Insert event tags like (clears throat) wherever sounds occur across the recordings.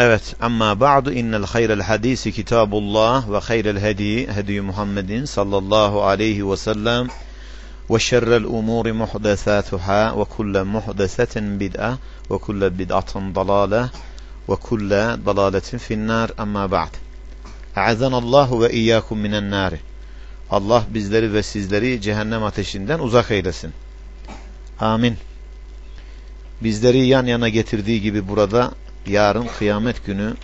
Evet, amma ba'du innel hayrel hadisi kitabullah ve hayrel hedi hedi Muhammedin sallallahu aleyhi ve sellem ve şerrel umuri muhdesatuhâ ve kulle muhdesetin bid'a ve kulle bid'atin dalâle ve kulle dalâletin finnâr amma ba'd. A'azanallahu ve iyyakum minen nâri. Allah bizleri ve sizleri cehennem ateşinden uzak eylesin. Amin. Bizleri yan yana getirdiği gibi burada yarın kıyamet günü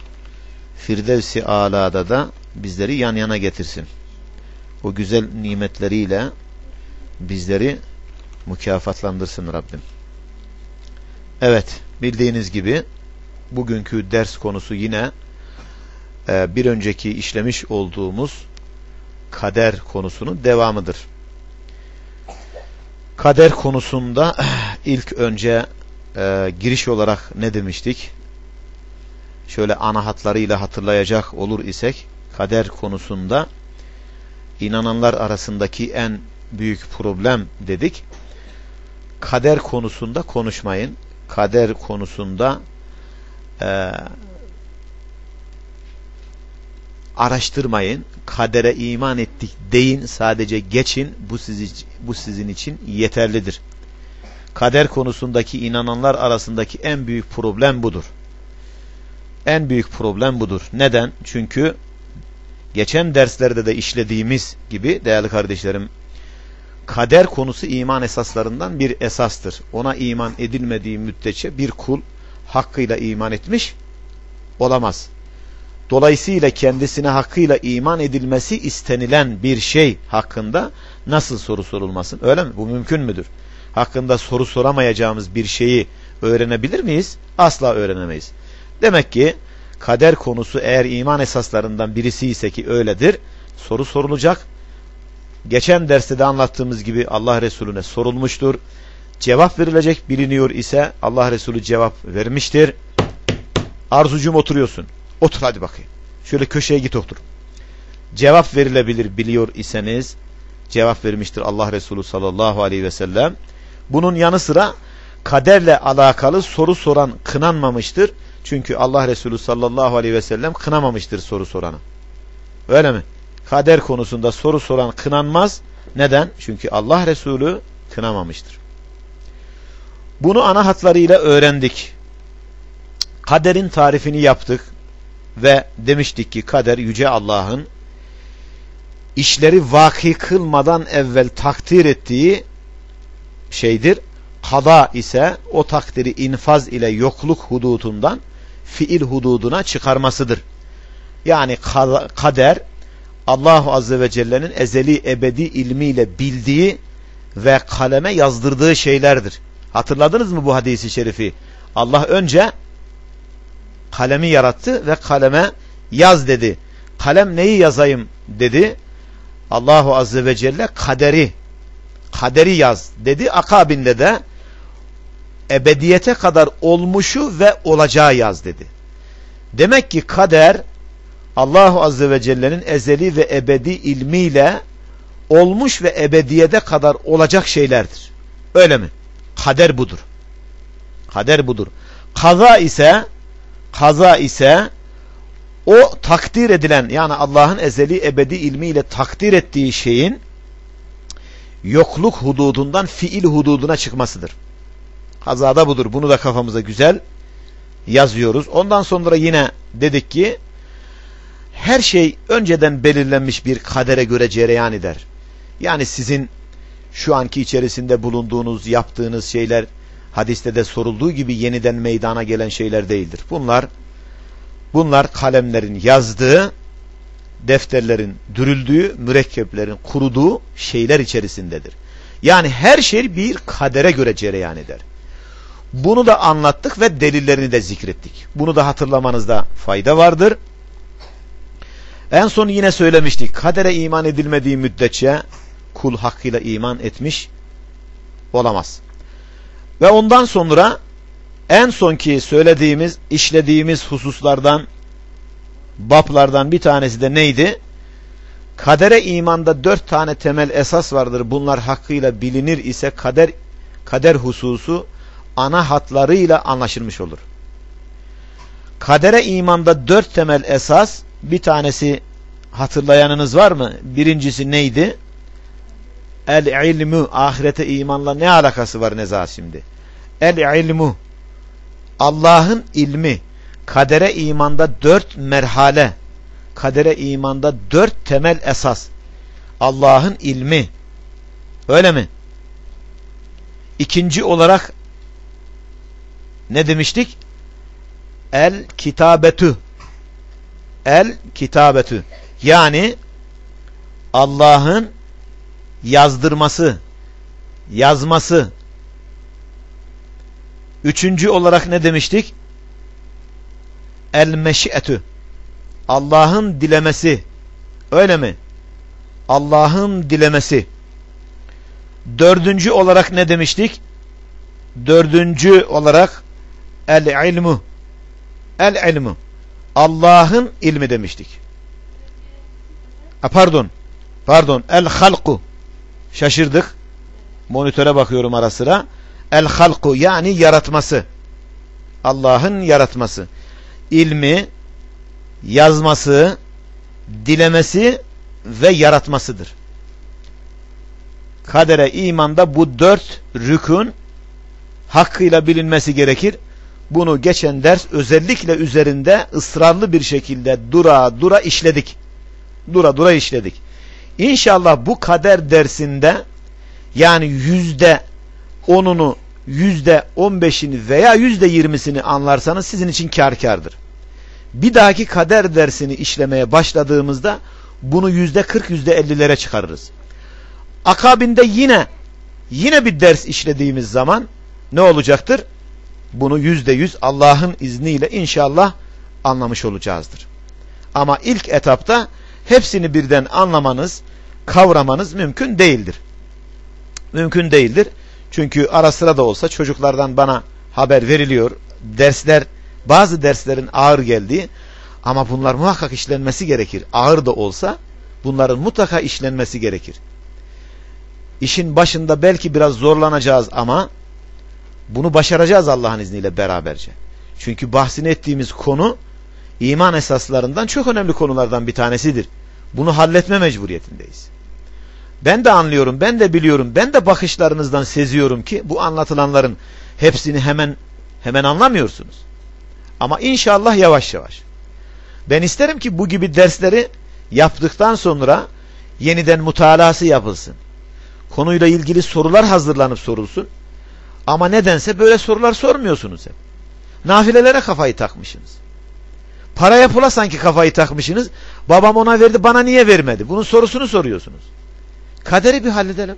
Firdevsi Ala'da da bizleri yan yana getirsin. O güzel nimetleriyle bizleri mükafatlandırsın Rabbim. Evet, bildiğiniz gibi bugünkü ders konusu yine e, bir önceki işlemiş olduğumuz kader konusunun devamıdır. Kader konusunda (clears throat) ilk önce e, giriş olarak ne demiştik? Şöyle ana hatlarıyla hatırlayacak olur isek kader konusunda inananlar arasındaki en büyük problem dedik. Kader konusunda konuşmayın. Kader konusunda e, araştırmayın. Kadere iman ettik deyin. Sadece geçin. Bu, sizi, bu sizin için yeterlidir. Kader konusundaki inananlar arasındaki en büyük problem budur. En büyük problem budur. Neden? Çünkü geçen derslerde de işlediğimiz gibi değerli kardeşlerim kader konusu iman esaslarından bir esastır. Ona iman edilmediği müddetçe bir kul hakkıyla iman etmiş olamaz. Dolayısıyla kendisine hakkıyla iman edilmesi istenilen bir şey hakkında nasıl soru sorulmasın? Öyle mi? Bu mümkün müdür? Hakkında soru soramayacağımız bir şeyi öğrenebilir miyiz? Asla öğrenemeyiz. Demek ki kader konusu eğer iman esaslarından birisi ise ki öyledir, soru sorulacak. Geçen derste de anlattığımız gibi Allah Resulüne sorulmuştur. Cevap verilecek biliniyor ise Allah Resulü cevap vermiştir. Arzucum oturuyorsun. Otur hadi bakayım. Şöyle köşeye git otur. Cevap verilebilir biliyor iseniz cevap vermiştir Allah Resulü sallallahu aleyhi ve sellem. Bunun yanı sıra kaderle alakalı soru soran kınanmamıştır. Çünkü Allah Resulü sallallahu aleyhi ve sellem kınamamıştır soru soranı. Öyle mi? Kader konusunda soru soran kınanmaz. Neden? Çünkü Allah Resulü kınamamıştır. Bunu ana hatlarıyla öğrendik. Kaderin tarifini yaptık ve demiştik ki kader yüce Allah'ın işleri vaki kılmadan evvel takdir ettiği şeydir. Kada ise o takdiri infaz ile yokluk hududundan fiil hududuna çıkarmasıdır. Yani kader Allahu Azze ve Celle'nin ezeli ebedi ilmiyle bildiği ve kaleme yazdırdığı şeylerdir. Hatırladınız mı bu hadisi şerifi? Allah önce kalemi yarattı ve kaleme yaz dedi. Kalem neyi yazayım dedi. Allahu Azze ve Celle kaderi kaderi yaz dedi. Akabinde de ebediyete kadar olmuşu ve olacağı yaz dedi. Demek ki kader Allahu Azze ve Celle'nin ezeli ve ebedi ilmiyle olmuş ve ebediyede kadar olacak şeylerdir. Öyle mi? Kader budur. Kader budur. Kaza ise kaza ise o takdir edilen yani Allah'ın ezeli ebedi ilmiyle takdir ettiği şeyin yokluk hududundan fiil hududuna çıkmasıdır. Hazada budur. Bunu da kafamıza güzel yazıyoruz. Ondan sonra yine dedik ki her şey önceden belirlenmiş bir kadere göre cereyan eder. Yani sizin şu anki içerisinde bulunduğunuz, yaptığınız şeyler hadiste de sorulduğu gibi yeniden meydana gelen şeyler değildir. Bunlar bunlar kalemlerin yazdığı, defterlerin dürüldüğü, mürekkeplerin kuruduğu şeyler içerisindedir. Yani her şey bir kadere göre cereyan eder. Bunu da anlattık ve delillerini de zikrettik. Bunu da hatırlamanızda fayda vardır. En son yine söylemiştik. Kadere iman edilmediği müddetçe kul hakkıyla iman etmiş olamaz. Ve ondan sonra en sonki söylediğimiz, işlediğimiz hususlardan, bablardan bir tanesi de neydi? Kadere imanda dört tane temel esas vardır. Bunlar hakkıyla bilinir ise kader kader hususu ana hatlarıyla anlaşılmış olur. Kadere imanda dört temel esas. Bir tanesi hatırlayanınız var mı? Birincisi neydi? El ilmu. Ahirete imanla ne alakası var Neza şimdi? El ilmu. Allah'ın ilmi. Kadere imanda dört merhale. Kadere imanda dört temel esas. Allah'ın ilmi. Öyle mi? İkinci olarak ne demiştik? El kitabetü. El kitabetü. Yani Allah'ın yazdırması, yazması. Üçüncü olarak ne demiştik? El meşiyetü. Allah'ın dilemesi. Öyle mi? Allah'ın dilemesi. Dördüncü olarak ne demiştik? Dördüncü olarak el ilmu. El ilmu. Allah'ın ilmi demiştik. Pardon. Pardon. El halku. Şaşırdık. Monitöre bakıyorum ara sıra. El halku yani yaratması. Allah'ın yaratması. İlmi, yazması, dilemesi ve yaratmasıdır. Kadere imanda bu dört rükün hakkıyla bilinmesi gerekir. Bunu geçen ders özellikle üzerinde ısrarlı bir şekilde dura dura işledik. Dura dura işledik. İnşallah bu kader dersinde yani yüzde onunu yüzde on beşini veya yüzde yirmisini anlarsanız sizin için kar kardır. Bir dahaki kader dersini işlemeye başladığımızda bunu yüzde kırk yüzde ellilere çıkarırız. Akabinde yine yine bir ders işlediğimiz zaman ne olacaktır? Bunu yüzde yüz Allah'ın izniyle inşallah anlamış olacağızdır. Ama ilk etapta hepsini birden anlamanız, kavramanız mümkün değildir. Mümkün değildir. Çünkü ara sıra da olsa çocuklardan bana haber veriliyor. Dersler, bazı derslerin ağır geldiği ama bunlar muhakkak işlenmesi gerekir. Ağır da olsa bunların mutlaka işlenmesi gerekir. İşin başında belki biraz zorlanacağız ama bunu başaracağız Allah'ın izniyle beraberce. Çünkü bahsini ettiğimiz konu iman esaslarından çok önemli konulardan bir tanesidir. Bunu halletme mecburiyetindeyiz. Ben de anlıyorum, ben de biliyorum, ben de bakışlarınızdan seziyorum ki bu anlatılanların hepsini hemen hemen anlamıyorsunuz. Ama inşallah yavaş yavaş. Ben isterim ki bu gibi dersleri yaptıktan sonra yeniden mutalası yapılsın. Konuyla ilgili sorular hazırlanıp sorulsun. Ama nedense böyle sorular sormuyorsunuz hep. Nafilelere kafayı takmışsınız. Paraya pula sanki kafayı takmışsınız. Babam ona verdi bana niye vermedi? Bunun sorusunu soruyorsunuz. Kaderi bir halledelim.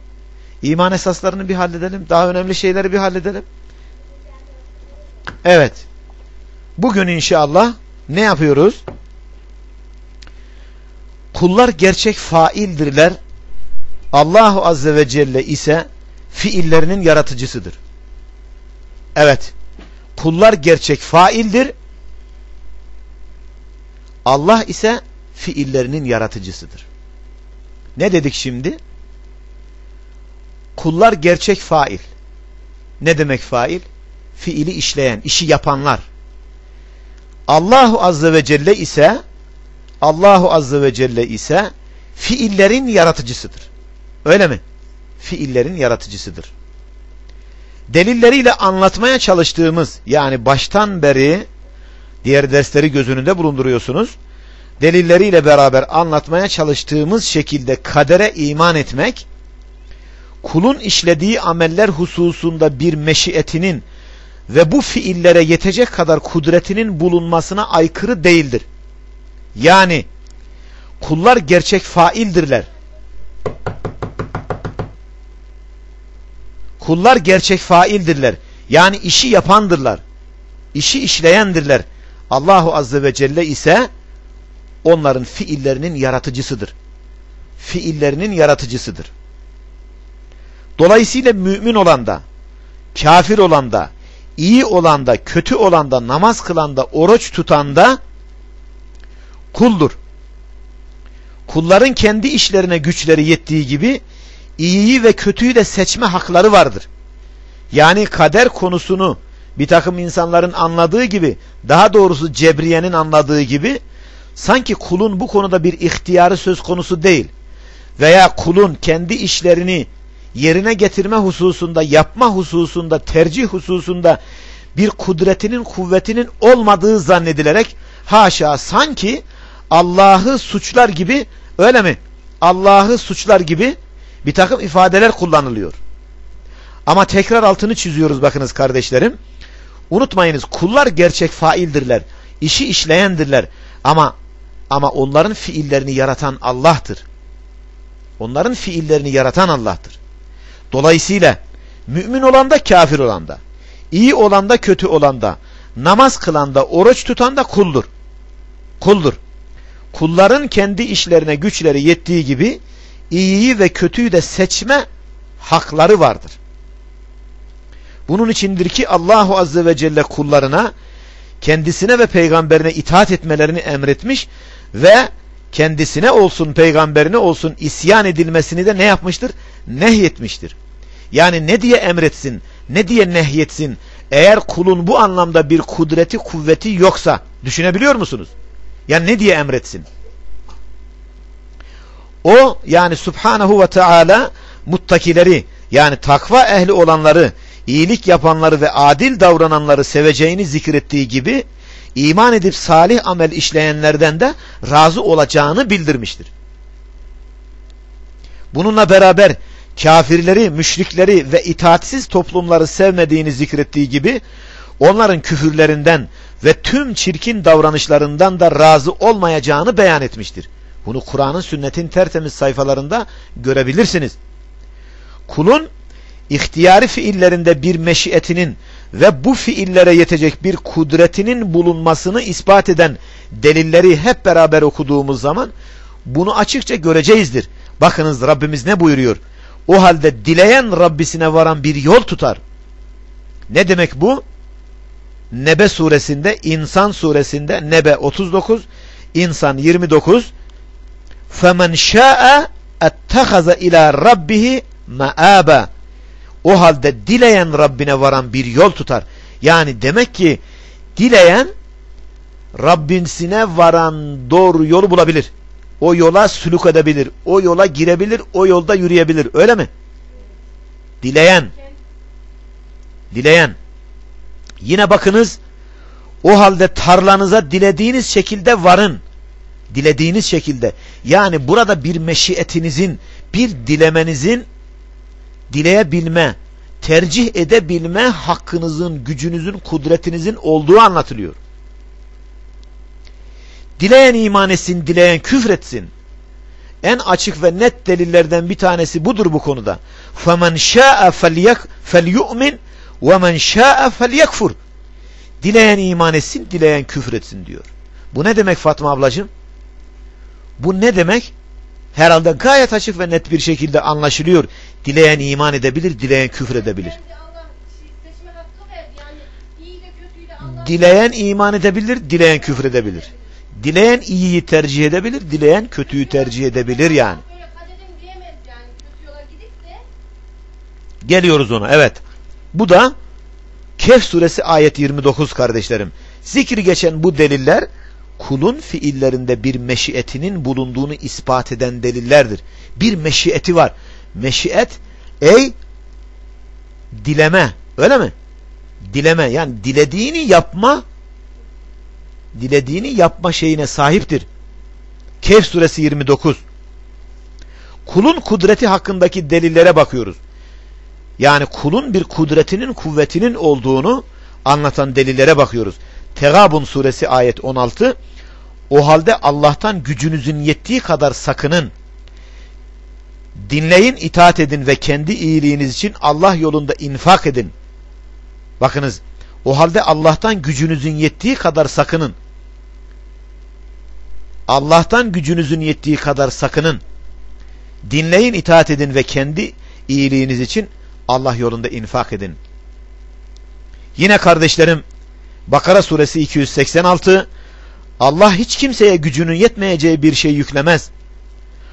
İman esaslarını bir halledelim. Daha önemli şeyleri bir halledelim. Evet. Bugün inşallah ne yapıyoruz? Kullar gerçek faildirler. Allahu Azze ve Celle ise fiillerinin yaratıcısıdır. Evet. Kullar gerçek faildir. Allah ise fiillerinin yaratıcısıdır. Ne dedik şimdi? Kullar gerçek fail. Ne demek fail? Fiili işleyen, işi yapanlar. Allahu Azze ve Celle ise Allahu Azze ve Celle ise fiillerin yaratıcısıdır. Öyle mi? Fiillerin yaratıcısıdır. Delilleriyle anlatmaya çalıştığımız yani baştan beri diğer dersleri göz önünde bulunduruyorsunuz. Delilleriyle beraber anlatmaya çalıştığımız şekilde kadere iman etmek kulun işlediği ameller hususunda bir meşiyetinin ve bu fiillere yetecek kadar kudretinin bulunmasına aykırı değildir. Yani kullar gerçek faildirler. Kullar gerçek faildirler. Yani işi yapandırlar. İşi işleyendirler. Allahu Azze ve Celle ise onların fiillerinin yaratıcısıdır. Fiillerinin yaratıcısıdır. Dolayısıyla mümin olan da, kafir olan da, iyi olan da, kötü olan da, namaz kılan da, oruç tutan da kuldur. Kulların kendi işlerine güçleri yettiği gibi iyiyi ve kötüyü de seçme hakları vardır. Yani kader konusunu bir takım insanların anladığı gibi daha doğrusu Cebriye'nin anladığı gibi sanki kulun bu konuda bir ihtiyarı söz konusu değil veya kulun kendi işlerini yerine getirme hususunda, yapma hususunda, tercih hususunda bir kudretinin, kuvvetinin olmadığı zannedilerek haşa sanki Allah'ı suçlar gibi öyle mi? Allah'ı suçlar gibi bir takım ifadeler kullanılıyor. Ama tekrar altını çiziyoruz bakınız kardeşlerim. Unutmayınız kullar gerçek faildirler. işi işleyendirler. Ama ama onların fiillerini yaratan Allah'tır. Onların fiillerini yaratan Allah'tır. Dolayısıyla mümin olan da kafir olan da, iyi olan da kötü olan da, namaz kılan da, oruç tutan da kuldur. Kuldur. Kulların kendi işlerine güçleri yettiği gibi iyiyi ve kötüyü de seçme hakları vardır. Bunun içindir ki Allahu Azze ve Celle kullarına kendisine ve peygamberine itaat etmelerini emretmiş ve kendisine olsun peygamberine olsun isyan edilmesini de ne yapmıştır? Nehyetmiştir. Yani ne diye emretsin, ne diye nehyetsin eğer kulun bu anlamda bir kudreti kuvveti yoksa düşünebiliyor musunuz? Yani ne diye emretsin? O yani Subhanahu ve Teala muttakileri yani takva ehli olanları, iyilik yapanları ve adil davrananları seveceğini zikrettiği gibi iman edip salih amel işleyenlerden de razı olacağını bildirmiştir. Bununla beraber kafirleri, müşrikleri ve itaatsiz toplumları sevmediğini zikrettiği gibi onların küfürlerinden ve tüm çirkin davranışlarından da razı olmayacağını beyan etmiştir. Bunu Kur'an'ın sünnetin tertemiz sayfalarında görebilirsiniz. Kulun ihtiyari fiillerinde bir meşiyetinin ve bu fiillere yetecek bir kudretinin bulunmasını ispat eden delilleri hep beraber okuduğumuz zaman bunu açıkça göreceğizdir. Bakınız Rabbimiz ne buyuruyor? O halde dileyen Rabbisine varan bir yol tutar. Ne demek bu? Nebe suresinde, İnsan suresinde Nebe 39, İnsan 29 فَمَنْ شَاءَ اَتَّخَذَ اِلَى رَبِّهِ مَآبًا O halde dileyen Rabbine varan bir yol tutar. Yani demek ki dileyen Rabbisine varan doğru yolu bulabilir. O yola sülük edebilir. O yola girebilir. O yolda yürüyebilir. Öyle mi? Dileyen. Dileyen. Yine bakınız o halde tarlanıza dilediğiniz şekilde varın. Dilediğiniz şekilde. Yani burada bir meşiyetinizin, bir dilemenizin dileyebilme, tercih edebilme hakkınızın, gücünüzün, kudretinizin olduğu anlatılıyor. Dileyen iman etsin, dileyen küfretsin. En açık ve net delillerden bir tanesi budur bu konuda. فَمَنْ شَاءَ فَلْيُؤْمِنْ وَمَنْ شَاءَ فَلْيَكْفُرْ Dileyen iman etsin, dileyen küfretsin diyor. Bu ne demek Fatma ablacığım? Bu ne demek? Herhalde gayet açık ve net bir şekilde anlaşılıyor. Dileyen iman edebilir, dileyen küfür edebilir. Dileyen iman edebilir, dileyen küfür edebilir. Dileyen iyiyi tercih edebilir, dileyen kötüyü tercih edebilir yani. Geliyoruz ona evet. Bu da Kehf suresi ayet 29 kardeşlerim. Zikri geçen bu deliller kulun fiillerinde bir meşiyetinin bulunduğunu ispat eden delillerdir. Bir meşiyeti var. Meşiyet ey dileme öyle mi? Dileme yani dilediğini yapma dilediğini yapma şeyine sahiptir. Kehf suresi 29 Kulun kudreti hakkındaki delillere bakıyoruz. Yani kulun bir kudretinin kuvvetinin olduğunu anlatan delillere bakıyoruz. Tegabun suresi ayet 16 O halde Allah'tan gücünüzün yettiği kadar sakının. Dinleyin, itaat edin ve kendi iyiliğiniz için Allah yolunda infak edin. Bakınız o halde Allah'tan gücünüzün yettiği kadar sakının. Allah'tan gücünüzün yettiği kadar sakının. Dinleyin, itaat edin ve kendi iyiliğiniz için Allah yolunda infak edin. Yine kardeşlerim Bakara suresi 286 Allah hiç kimseye gücünün yetmeyeceği bir şey yüklemez.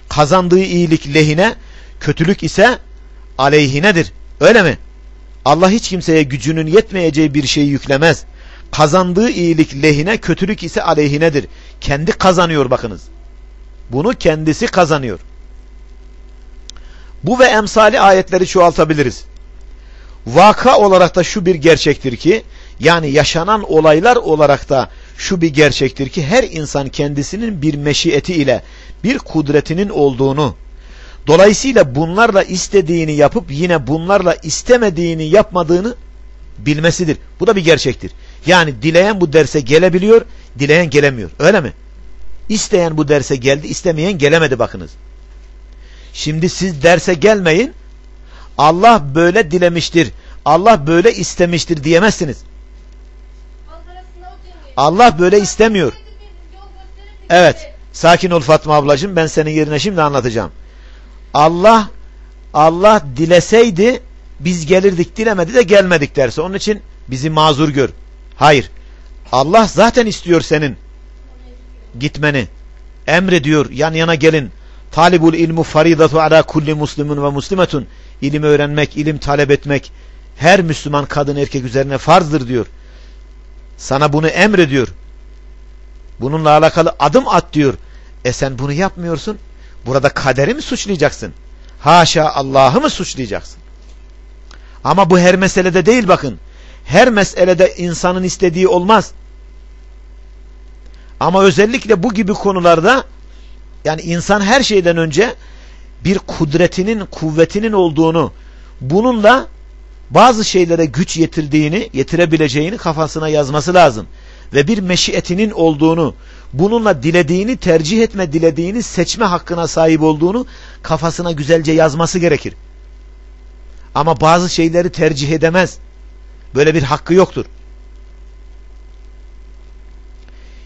Kazandığı iyilik lehine, kötülük ise aleyhinedir. Öyle mi? Allah hiç kimseye gücünün yetmeyeceği bir şeyi yüklemez. Kazandığı iyilik lehine, kötülük ise aleyhinedir. Kendi kazanıyor bakınız. Bunu kendisi kazanıyor. Bu ve emsali ayetleri çoğaltabiliriz. Vaka olarak da şu bir gerçektir ki, yani yaşanan olaylar olarak da şu bir gerçektir ki her insan kendisinin bir meşiyeti ile bir kudretinin olduğunu dolayısıyla bunlarla istediğini yapıp yine bunlarla istemediğini yapmadığını bilmesidir. Bu da bir gerçektir. Yani dileyen bu derse gelebiliyor, dileyen gelemiyor. Öyle mi? İsteyen bu derse geldi, istemeyen gelemedi bakınız. Şimdi siz derse gelmeyin, Allah böyle dilemiştir, Allah böyle istemiştir diyemezsiniz. Allah böyle istemiyor. Evet. Sakin ol Fatma ablacığım. Ben senin yerine şimdi anlatacağım. Allah Allah dileseydi biz gelirdik dilemedi de gelmedik derse. Onun için bizi mazur gör. Hayır. Allah zaten istiyor senin gitmeni. Emrediyor. Yan yana gelin. Talibul ilmu faridatu ala kulli muslimun ve muslimetun. İlim öğrenmek, ilim talep etmek her Müslüman kadın erkek üzerine farzdır diyor. Sana bunu emrediyor. Bununla alakalı adım at diyor. E sen bunu yapmıyorsun. Burada kaderi mi suçlayacaksın? Haşa Allah'ı mı suçlayacaksın? Ama bu her meselede değil bakın. Her meselede insanın istediği olmaz. Ama özellikle bu gibi konularda yani insan her şeyden önce bir kudretinin, kuvvetinin olduğunu, bununla bazı şeylere güç yetirdiğini, yetirebileceğini kafasına yazması lazım. Ve bir meşiyetinin olduğunu, bununla dilediğini tercih etme, dilediğini seçme hakkına sahip olduğunu kafasına güzelce yazması gerekir. Ama bazı şeyleri tercih edemez. Böyle bir hakkı yoktur.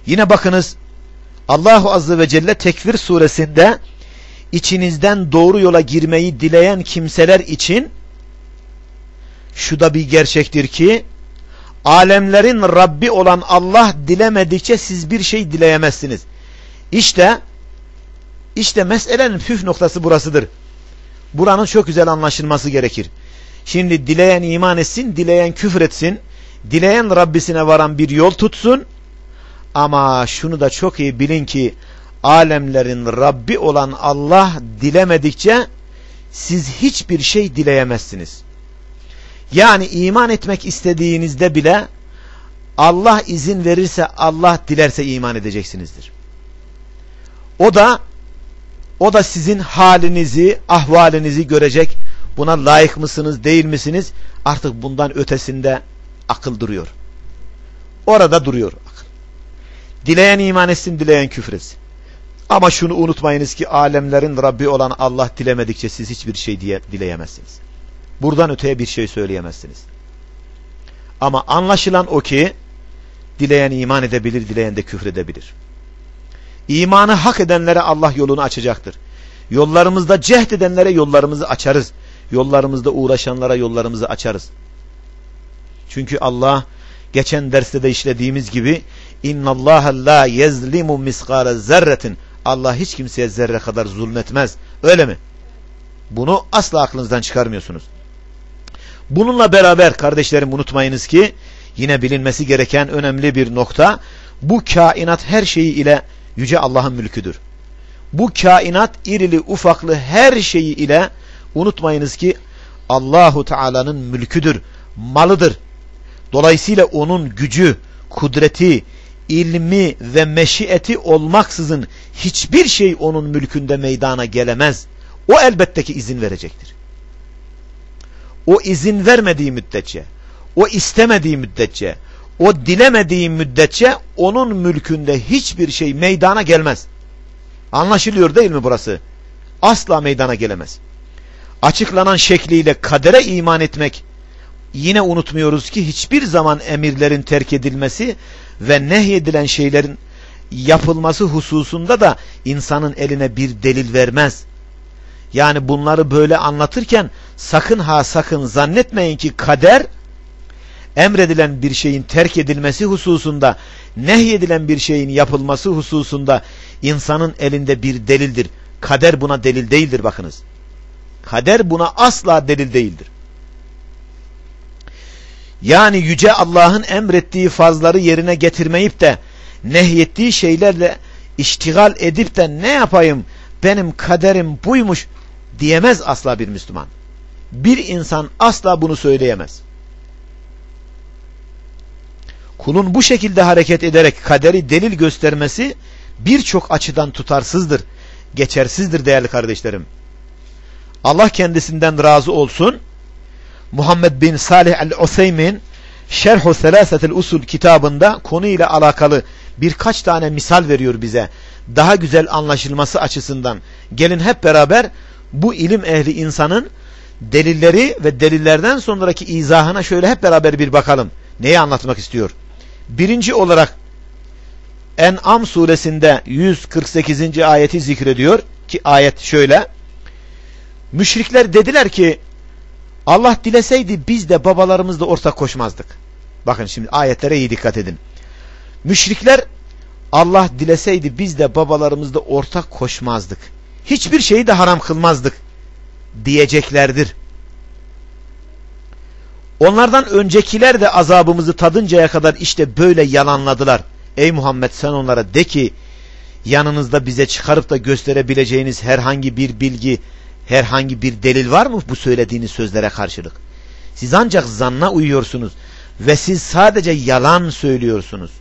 Yine bakınız Allahu Azze ve Celle Tekvir suresinde içinizden doğru yola girmeyi dileyen kimseler için şu da bir gerçektir ki alemlerin Rabbi olan Allah dilemedikçe siz bir şey dileyemezsiniz. İşte işte meselenin püf noktası burasıdır. Buranın çok güzel anlaşılması gerekir. Şimdi dileyen iman etsin, dileyen küfür etsin, dileyen Rabbisine varan bir yol tutsun. Ama şunu da çok iyi bilin ki alemlerin Rabbi olan Allah dilemedikçe siz hiçbir şey dileyemezsiniz. Yani iman etmek istediğinizde bile Allah izin verirse Allah dilerse iman edeceksinizdir. O da o da sizin halinizi, ahvalinizi görecek. Buna layık mısınız, değil misiniz? Artık bundan ötesinde akıl duruyor. Orada duruyor akıl. Dileyen iman etsin, dileyen küfür etsin. Ama şunu unutmayınız ki alemlerin Rabbi olan Allah dilemedikçe siz hiçbir şey diye dileyemezsiniz. Buradan öteye bir şey söyleyemezsiniz. Ama anlaşılan o ki dileyen iman edebilir, dileyen de küfredebilir. İmanı hak edenlere Allah yolunu açacaktır. Yollarımızda cehd edenlere yollarımızı açarız. Yollarımızda uğraşanlara yollarımızı açarız. Çünkü Allah geçen derste de işlediğimiz gibi inna Allah la yezlimu miskale zerretin Allah hiç kimseye zerre kadar zulmetmez. Öyle mi? Bunu asla aklınızdan çıkarmıyorsunuz. Bununla beraber kardeşlerim unutmayınız ki yine bilinmesi gereken önemli bir nokta bu kainat her şeyi ile yüce Allah'ın mülküdür. Bu kainat irili ufaklı her şeyi ile unutmayınız ki Allahu Teala'nın mülküdür, malıdır. Dolayısıyla onun gücü, kudreti, ilmi ve meşiyeti olmaksızın hiçbir şey onun mülkünde meydana gelemez. O elbette ki izin verecektir. O izin vermediği müddetçe, o istemediği müddetçe, o dilemediği müddetçe onun mülkünde hiçbir şey meydana gelmez. Anlaşılıyor değil mi burası? Asla meydana gelemez. Açıklanan şekliyle kadere iman etmek yine unutmuyoruz ki hiçbir zaman emirlerin terk edilmesi ve nehyedilen şeylerin yapılması hususunda da insanın eline bir delil vermez. Yani bunları böyle anlatırken sakın ha sakın zannetmeyin ki kader emredilen bir şeyin terk edilmesi hususunda nehyedilen bir şeyin yapılması hususunda insanın elinde bir delildir. Kader buna delil değildir bakınız. Kader buna asla delil değildir. Yani yüce Allah'ın emrettiği fazları yerine getirmeyip de nehyettiği şeylerle iştigal edip de ne yapayım benim kaderim buymuş diyemez asla bir Müslüman. Bir insan asla bunu söyleyemez. Kulun bu şekilde hareket ederek kaderi delil göstermesi birçok açıdan tutarsızdır, geçersizdir değerli kardeşlerim. Allah kendisinden razı olsun. Muhammed bin Salih el-Useymin Şerhu Selasetel Usul kitabında konuyla alakalı birkaç tane misal veriyor bize. Daha güzel anlaşılması açısından. Gelin hep beraber bu ilim ehli insanın delilleri ve delillerden sonraki izahına şöyle hep beraber bir bakalım. Neyi anlatmak istiyor? Birinci olarak En'am suresinde 148. ayeti zikrediyor ki ayet şöyle. Müşrikler dediler ki Allah dileseydi biz de babalarımızla ortak koşmazdık. Bakın şimdi ayetlere iyi dikkat edin. Müşrikler Allah dileseydi biz de babalarımızla ortak koşmazdık. Hiçbir şeyi de haram kılmazdık diyeceklerdir. Onlardan öncekiler de azabımızı tadıncaya kadar işte böyle yalanladılar. Ey Muhammed sen onlara de ki yanınızda bize çıkarıp da gösterebileceğiniz herhangi bir bilgi, herhangi bir delil var mı bu söylediğiniz sözlere karşılık? Siz ancak zanna uyuyorsunuz ve siz sadece yalan söylüyorsunuz.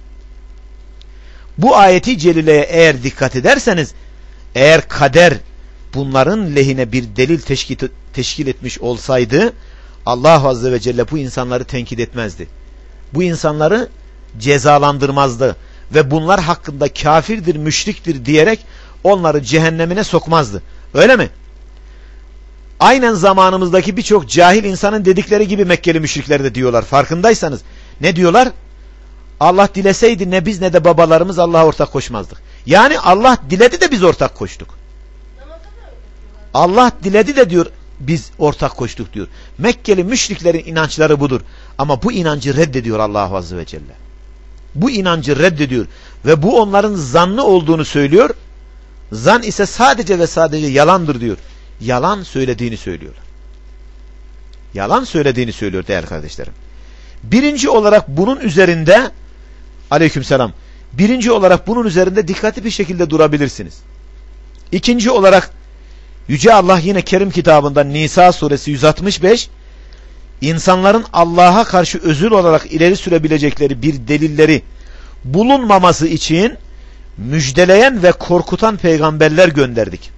Bu ayeti celileye eğer dikkat ederseniz eğer kader bunların lehine bir delil teşkil, teşkil etmiş olsaydı Allah Azze ve Celle bu insanları tenkit etmezdi. Bu insanları cezalandırmazdı ve bunlar hakkında kafirdir, müşriktir diyerek onları cehennemine sokmazdı. Öyle mi? Aynen zamanımızdaki birçok cahil insanın dedikleri gibi Mekkeli müşrikler de diyorlar. Farkındaysanız ne diyorlar? Allah dileseydi ne biz ne de babalarımız Allah'a ortak koşmazdık. Yani Allah diledi de biz ortak koştuk. Allah diledi de diyor biz ortak koştuk diyor. Mekkeli müşriklerin inançları budur. Ama bu inancı reddediyor Allah Azze ve Celle. Bu inancı reddediyor. Ve bu onların zanlı olduğunu söylüyor. Zan ise sadece ve sadece yalandır diyor. Yalan söylediğini söylüyorlar. Yalan söylediğini söylüyor değerli kardeşlerim. Birinci olarak bunun üzerinde aleykümselam birinci olarak bunun üzerinde dikkatli bir şekilde durabilirsiniz. İkinci olarak Yüce Allah yine Kerim kitabında Nisa suresi 165 insanların Allah'a karşı özür olarak ileri sürebilecekleri bir delilleri bulunmaması için müjdeleyen ve korkutan peygamberler gönderdik.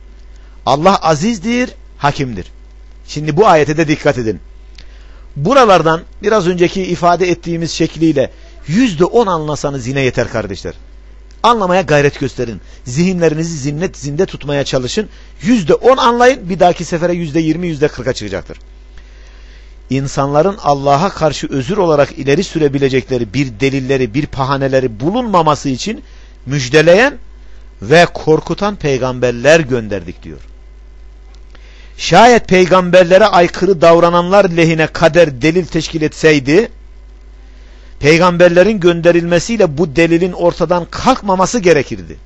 Allah azizdir, hakimdir. Şimdi bu ayete de dikkat edin. Buralardan biraz önceki ifade ettiğimiz şekliyle yüzde on anlasanız yine yeter kardeşler. Anlamaya gayret gösterin. Zihinlerinizi zinnet zinde tutmaya çalışın. Yüzde on anlayın. Bir dahaki sefere yüzde yirmi, yüzde kırka çıkacaktır. İnsanların Allah'a karşı özür olarak ileri sürebilecekleri bir delilleri, bir pahaneleri bulunmaması için müjdeleyen ve korkutan peygamberler gönderdik diyor. Şayet peygamberlere aykırı davrananlar lehine kader delil teşkil etseydi, peygamberlerin gönderilmesiyle bu delilin ortadan kalkmaması gerekirdi.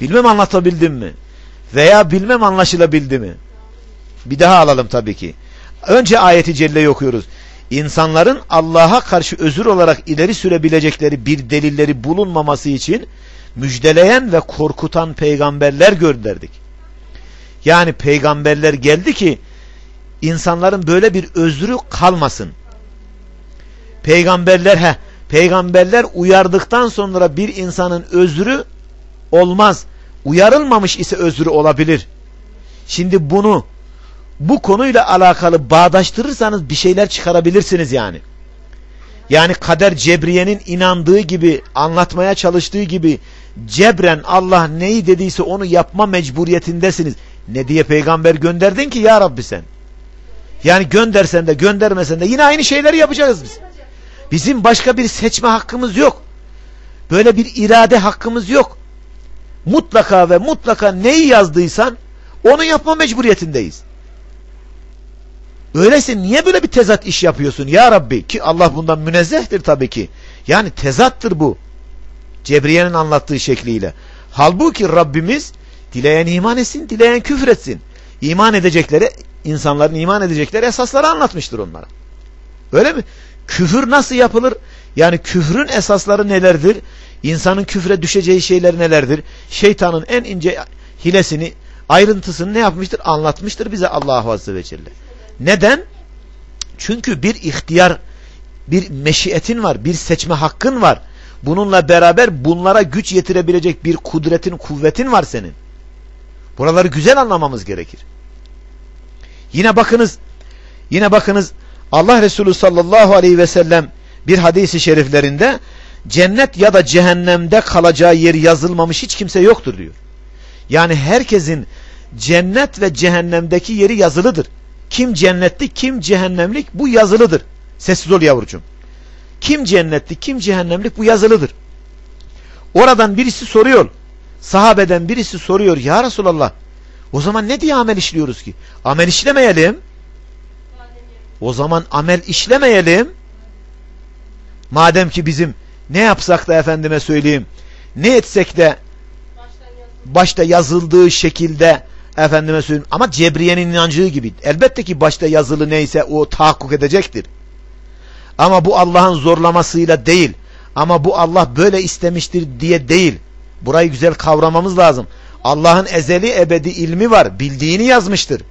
Bilmem anlatabildim mi? Veya bilmem anlaşılabildi mi? Bir daha alalım tabii ki. Önce ayeti celleyi okuyoruz. İnsanların Allah'a karşı özür olarak ileri sürebilecekleri bir delilleri bulunmaması için müjdeleyen ve korkutan peygamberler gönderdik. Yani peygamberler geldi ki insanların böyle bir özrü kalmasın. Peygamberler he, peygamberler uyardıktan sonra bir insanın özrü olmaz. Uyarılmamış ise özrü olabilir. Şimdi bunu bu konuyla alakalı bağdaştırırsanız bir şeyler çıkarabilirsiniz yani. Yani kader cebriyenin inandığı gibi anlatmaya çalıştığı gibi cebren Allah neyi dediyse onu yapma mecburiyetindesiniz. Ne diye peygamber gönderdin ki ya Rabbi sen? Yani göndersen de göndermesen de yine aynı şeyleri yapacağız biz. Bizim başka bir seçme hakkımız yok. Böyle bir irade hakkımız yok. Mutlaka ve mutlaka neyi yazdıysan onu yapma mecburiyetindeyiz. Öyleyse niye böyle bir tezat iş yapıyorsun ya Rabbi? Ki Allah bundan münezzehtir tabii ki. Yani tezattır bu. Cebriye'nin anlattığı şekliyle. Halbuki Rabbimiz dileyen iman etsin, dileyen küfür etsin. İman edeceklere insanların iman edecekleri esasları anlatmıştır onlara. Öyle mi? Küfür nasıl yapılır? Yani küfrün esasları nelerdir? İnsanın küfre düşeceği şeyler nelerdir? Şeytanın en ince hilesini, ayrıntısını ne yapmıştır? Anlatmıştır bize Allah Azze ve Celle. Neden? Çünkü bir ihtiyar, bir meşiyetin var, bir seçme hakkın var. Bununla beraber bunlara güç yetirebilecek bir kudretin, kuvvetin var senin. Buraları güzel anlamamız gerekir. Yine bakınız, yine bakınız Allah Resulü sallallahu aleyhi ve sellem bir hadisi şeriflerinde cennet ya da cehennemde kalacağı yer yazılmamış hiç kimse yoktur diyor. Yani herkesin cennet ve cehennemdeki yeri yazılıdır. Kim cennetlik, kim cehennemlik bu yazılıdır. Sessiz ol yavrucuğum. Kim cennetlik, kim cehennemlik bu yazılıdır. Oradan birisi soruyor. Sahabeden birisi soruyor. Ya Resulallah o zaman ne diye amel işliyoruz ki? Amel işlemeyelim. O zaman amel işlemeyelim. Madem ki bizim ne yapsak da efendime söyleyeyim ne etsek de başta yazıldığı şekilde efendime söyleyeyim ama Cebriye'nin inancığı gibi elbette ki başta yazılı neyse o tahakkuk edecektir. Ama bu Allah'ın zorlamasıyla değil ama bu Allah böyle istemiştir diye değil. Burayı güzel kavramamız lazım. Allah'ın ezeli ebedi ilmi var. Bildiğini yazmıştır.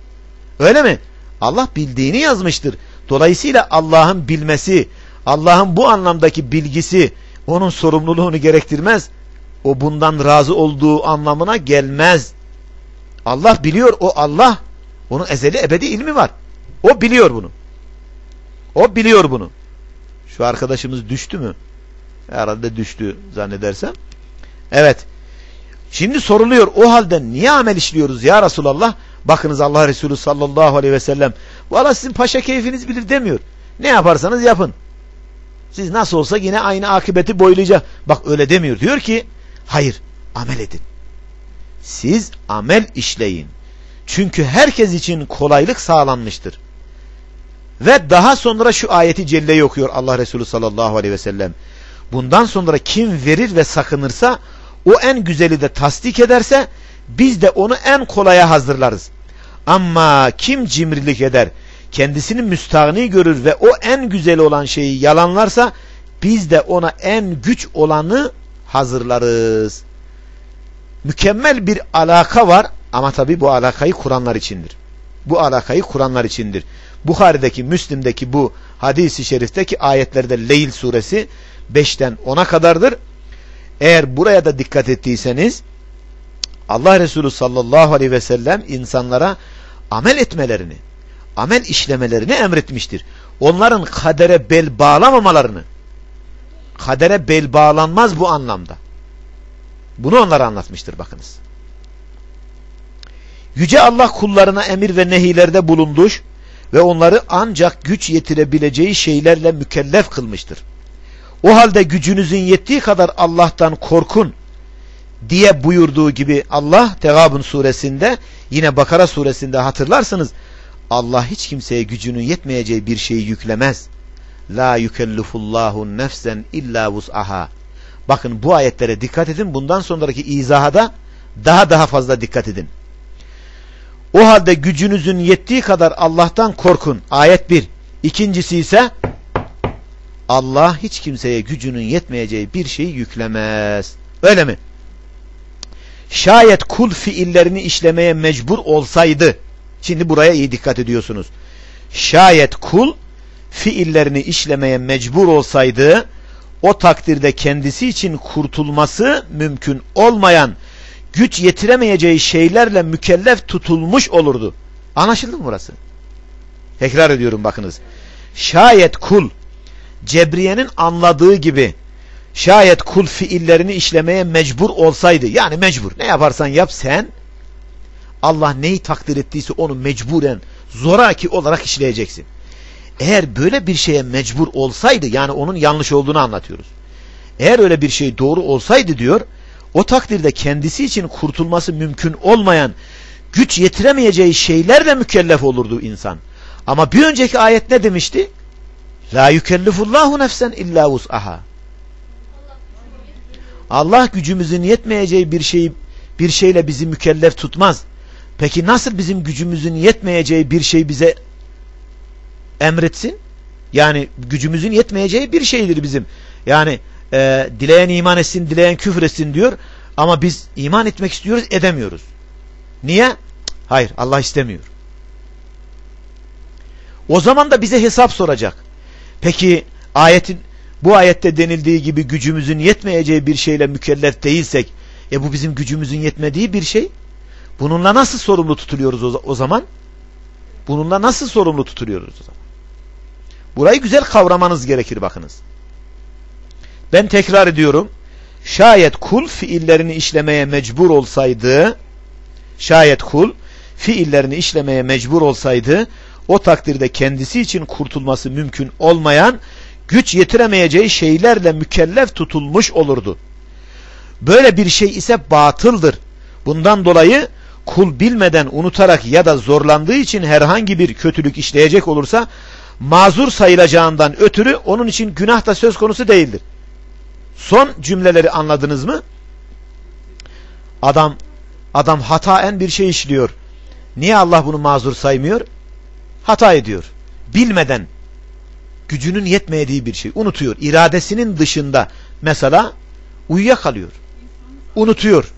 Öyle mi? Allah bildiğini yazmıştır. Dolayısıyla Allah'ın bilmesi, Allah'ın bu anlamdaki bilgisi onun sorumluluğunu gerektirmez. O bundan razı olduğu anlamına gelmez. Allah biliyor o Allah. Onun ezeli ebedi ilmi var. O biliyor bunu. O biliyor bunu. Şu arkadaşımız düştü mü? Herhalde düştü zannedersem. Evet. Şimdi soruluyor o halde niye amel işliyoruz ya Resulallah? Bakınız Allah Resulü sallallahu aleyhi ve sellem valla sizin paşa keyfiniz bilir demiyor. Ne yaparsanız yapın. Siz nasıl olsa yine aynı akıbeti boylayacak. Bak öyle demiyor. Diyor ki hayır amel edin. Siz amel işleyin. Çünkü herkes için kolaylık sağlanmıştır. Ve daha sonra şu ayeti celleyi okuyor Allah Resulü sallallahu aleyhi ve sellem. Bundan sonra kim verir ve sakınırsa o en güzeli de tasdik ederse biz de onu en kolaya hazırlarız. Ama kim cimrilik eder, kendisini müstahni görür ve o en güzel olan şeyi yalanlarsa biz de ona en güç olanı hazırlarız. Mükemmel bir alaka var ama tabi bu alakayı kuranlar içindir. Bu alakayı kuranlar içindir. Bukhari'deki, Müslim'deki bu hadisi şerifteki ayetlerde Leyl suresi 5'ten 10'a kadardır. Eğer buraya da dikkat ettiyseniz Allah Resulü sallallahu aleyhi ve sellem insanlara amel etmelerini, amel işlemelerini emretmiştir. Onların kadere bel bağlamamalarını, kadere bel bağlanmaz bu anlamda. Bunu onlara anlatmıştır bakınız. Yüce Allah kullarına emir ve nehilerde bulunduş ve onları ancak güç yetirebileceği şeylerle mükellef kılmıştır. O halde gücünüzün yettiği kadar Allah'tan korkun diye buyurduğu gibi Allah Tegabun suresinde yine Bakara suresinde hatırlarsınız Allah hiç kimseye gücünün yetmeyeceği bir şeyi yüklemez. La yükellifullahu nefsen illa vus'aha. Bakın bu ayetlere dikkat edin. Bundan sonraki izaha da daha daha fazla dikkat edin. O halde gücünüzün yettiği kadar Allah'tan korkun. Ayet 1. İkincisi ise Allah hiç kimseye gücünün yetmeyeceği bir şeyi yüklemez. Öyle mi? Şayet kul fiillerini işlemeye mecbur olsaydı, şimdi buraya iyi dikkat ediyorsunuz. Şayet kul fiillerini işlemeye mecbur olsaydı, o takdirde kendisi için kurtulması mümkün olmayan, güç yetiremeyeceği şeylerle mükellef tutulmuş olurdu. Anlaşıldı mı burası? Tekrar ediyorum bakınız. Şayet kul Cebriye'nin anladığı gibi şayet kul fiillerini işlemeye mecbur olsaydı yani mecbur ne yaparsan yap sen Allah neyi takdir ettiyse onu mecburen zoraki olarak işleyeceksin. Eğer böyle bir şeye mecbur olsaydı yani onun yanlış olduğunu anlatıyoruz. Eğer öyle bir şey doğru olsaydı diyor o takdirde kendisi için kurtulması mümkün olmayan güç yetiremeyeceği şeylerle mükellef olurdu insan. Ama bir önceki ayet ne demişti? La yükellifullahu nefsen illa vus'aha. Allah gücümüzün yetmeyeceği bir şeyi bir şeyle bizi mükellef tutmaz. Peki nasıl bizim gücümüzün yetmeyeceği bir şey bize emretsin? Yani gücümüzün yetmeyeceği bir şeydir bizim. Yani e, dileyen iman etsin, dileyen küfür etsin diyor. Ama biz iman etmek istiyoruz, edemiyoruz. Niye? Hayır, Allah istemiyor. O zaman da bize hesap soracak. Peki ayetin bu ayette denildiği gibi gücümüzün yetmeyeceği bir şeyle mükellef değilsek, e bu bizim gücümüzün yetmediği bir şey. Bununla nasıl sorumlu tutuluyoruz o, o zaman? Bununla nasıl sorumlu tutuluyoruz o zaman? Burayı güzel kavramanız gerekir bakınız. Ben tekrar ediyorum. Şayet kul fiillerini işlemeye mecbur olsaydı, şayet kul fiillerini işlemeye mecbur olsaydı, o takdirde kendisi için kurtulması mümkün olmayan, güç yetiremeyeceği şeylerle mükellef tutulmuş olurdu. Böyle bir şey ise batıldır. Bundan dolayı kul bilmeden unutarak ya da zorlandığı için herhangi bir kötülük işleyecek olursa mazur sayılacağından ötürü onun için günah da söz konusu değildir. Son cümleleri anladınız mı? Adam adam hataen bir şey işliyor. Niye Allah bunu mazur saymıyor? Hata ediyor. Bilmeden gücünün yetmediği bir şey. Unutuyor. İradesinin dışında mesela uyuyakalıyor. Unutuyor.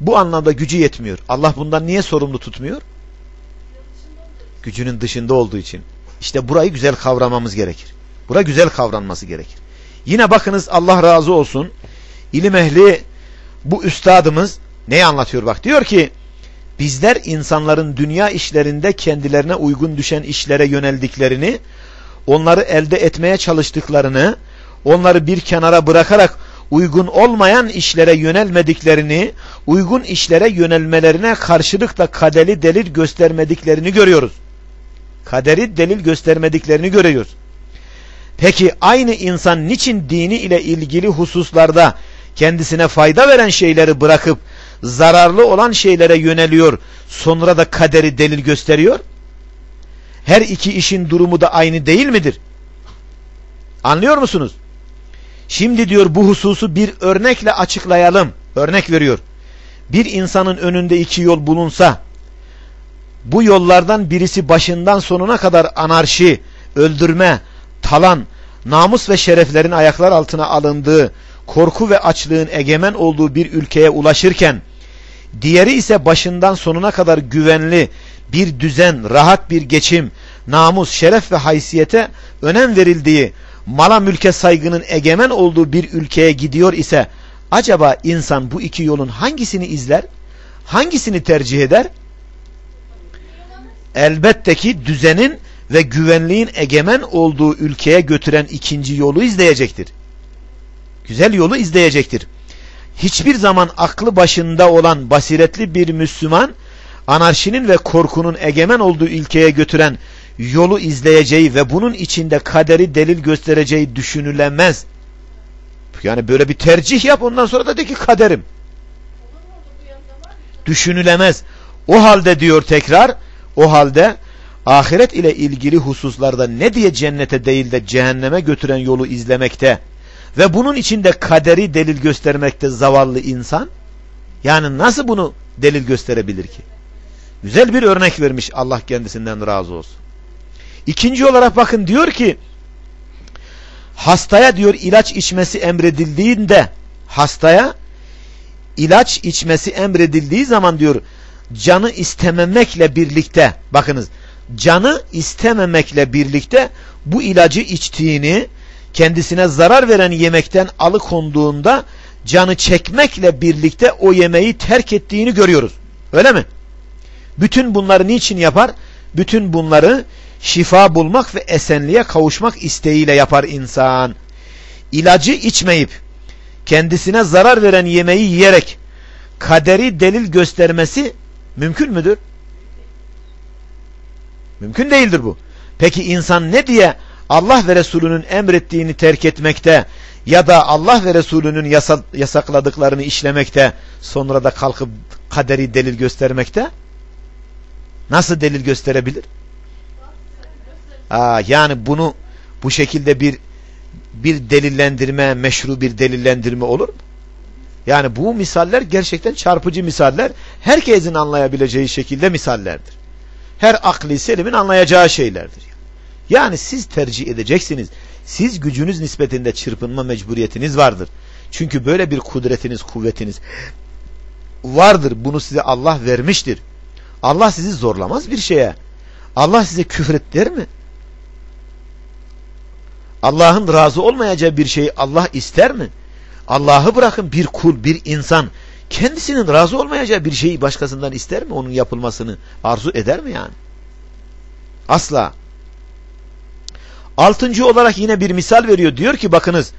Bu anlamda gücü yetmiyor. Allah bundan niye sorumlu tutmuyor? Gücünün dışında olduğu için. İşte burayı güzel kavramamız gerekir. Bura güzel kavranması gerekir. Yine bakınız Allah razı olsun. İlim ehli bu üstadımız neyi anlatıyor bak. Diyor ki bizler insanların dünya işlerinde kendilerine uygun düşen işlere yöneldiklerini, onları elde etmeye çalıştıklarını, onları bir kenara bırakarak uygun olmayan işlere yönelmediklerini, uygun işlere yönelmelerine karşılık da kaderi delil göstermediklerini görüyoruz. Kaderi delil göstermediklerini görüyoruz. Peki aynı insan niçin dini ile ilgili hususlarda kendisine fayda veren şeyleri bırakıp zararlı olan şeylere yöneliyor sonra da kaderi delil gösteriyor? Her iki işin durumu da aynı değil midir? Anlıyor musunuz? Şimdi diyor bu hususu bir örnekle açıklayalım. Örnek veriyor. Bir insanın önünde iki yol bulunsa bu yollardan birisi başından sonuna kadar anarşi, öldürme, talan, namus ve şereflerin ayaklar altına alındığı, korku ve açlığın egemen olduğu bir ülkeye ulaşırken, diğeri ise başından sonuna kadar güvenli, bir düzen, rahat bir geçim, namus, şeref ve haysiyete önem verildiği, mala mülke saygının egemen olduğu bir ülkeye gidiyor ise, acaba insan bu iki yolun hangisini izler? Hangisini tercih eder? Elbette ki düzenin ve güvenliğin egemen olduğu ülkeye götüren ikinci yolu izleyecektir. Güzel yolu izleyecektir. Hiçbir zaman aklı başında olan basiretli bir Müslüman anarşinin ve korkunun egemen olduğu ülkeye götüren yolu izleyeceği ve bunun içinde kaderi delil göstereceği düşünülemez. Yani böyle bir tercih yap ondan sonra da de ki kaderim. Düşünülemez. O halde diyor tekrar o halde ahiret ile ilgili hususlarda ne diye cennete değil de cehenneme götüren yolu izlemekte ve bunun içinde kaderi delil göstermekte zavallı insan yani nasıl bunu delil gösterebilir ki? Güzel bir örnek vermiş Allah kendisinden razı olsun. İkinci olarak bakın diyor ki hastaya diyor ilaç içmesi emredildiğinde hastaya ilaç içmesi emredildiği zaman diyor canı istememekle birlikte bakınız canı istememekle birlikte bu ilacı içtiğini kendisine zarar veren yemekten alıkonduğunda canı çekmekle birlikte o yemeği terk ettiğini görüyoruz. Öyle mi? Bütün bunları niçin yapar? Bütün bunları şifa bulmak ve esenliğe kavuşmak isteğiyle yapar insan. İlacı içmeyip kendisine zarar veren yemeği yiyerek kaderi delil göstermesi mümkün müdür? Mümkün değildir bu. Peki insan ne diye Allah ve Resulünün emrettiğini terk etmekte ya da Allah ve Resulünün yasa yasakladıklarını işlemekte sonra da kalkıp kaderi delil göstermekte? Nasıl delil gösterebilir? Aa, yani bunu bu şekilde bir bir delillendirme, meşru bir delillendirme olur mu? Yani bu misaller gerçekten çarpıcı misaller. Herkesin anlayabileceği şekilde misallerdir. Her akli selimin anlayacağı şeylerdir. Yani siz tercih edeceksiniz. Siz gücünüz nispetinde çırpınma mecburiyetiniz vardır. Çünkü böyle bir kudretiniz, kuvvetiniz vardır. Bunu size Allah vermiştir. Allah sizi zorlamaz bir şeye. Allah size küfret der mi? Allah'ın razı olmayacağı bir şeyi Allah ister mi? Allah'ı bırakın bir kul, bir insan kendisinin razı olmayacağı bir şeyi başkasından ister mi? Onun yapılmasını arzu eder mi yani? Asla. Altıncı olarak yine bir misal veriyor. Diyor ki bakınız,